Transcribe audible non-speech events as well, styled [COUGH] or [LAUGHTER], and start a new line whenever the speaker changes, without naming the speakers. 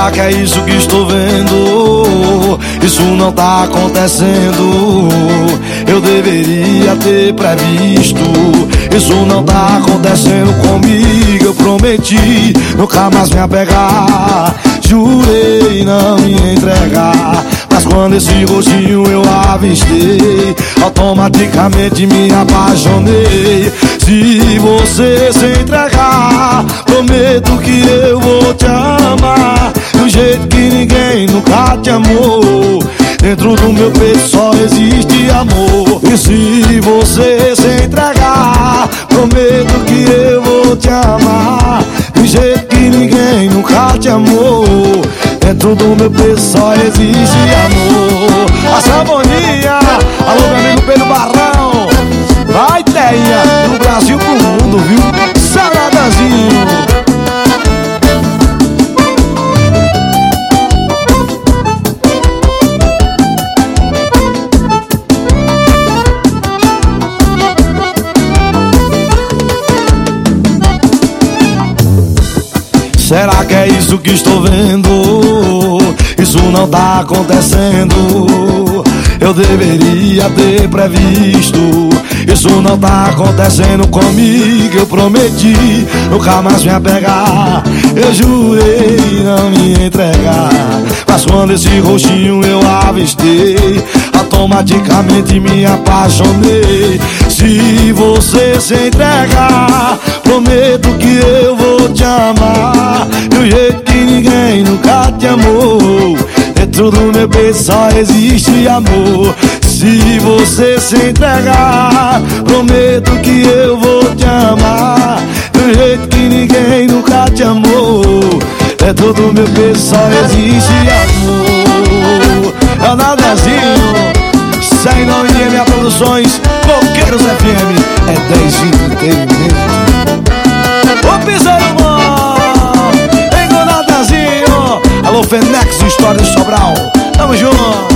Será que é isso que estou vendo? Isso não tá acontecendo. Eu deveria ter previsto. Isso não tá acontecendo comigo. Eu prometi nunca mais me apegar. Jurei não me entregar. Mas quando esse rostinho eu avistei, automaticamente me apaixonei. Se você se entregar, prometo que eu vou te meu peito só existe amor. E se você se entregar, prometo que eu vou te amar do jeito que ninguém nunca te amou. Dentro do meu peito só existe amor. A Saboninha, Será que é isso que estou vendo? Isso não tá acontecendo. Eu deveria ter previsto. Isso não tá acontecendo comigo. Eu prometi nunca mais me apegar. Eu jurei não me entregar. Mas quando esse rostinho eu avistei, automaticamente me apaixonei. Se você se entregar, prometo que eu vou te amar [LAUGHS] do jeito que ninguém nunca te amou. Dentro do meu peito só existe amor. Se você se entregar, prometo que eu vou te amar do jeito que ninguém nunca te amou. Dentro do meu peito só existe amor. É o Nadezinho, sem nome de minha Produções, Coqueiros FM, é 10 entretenimento. Paulo Fenex, o História de Sobral. Tamo junto!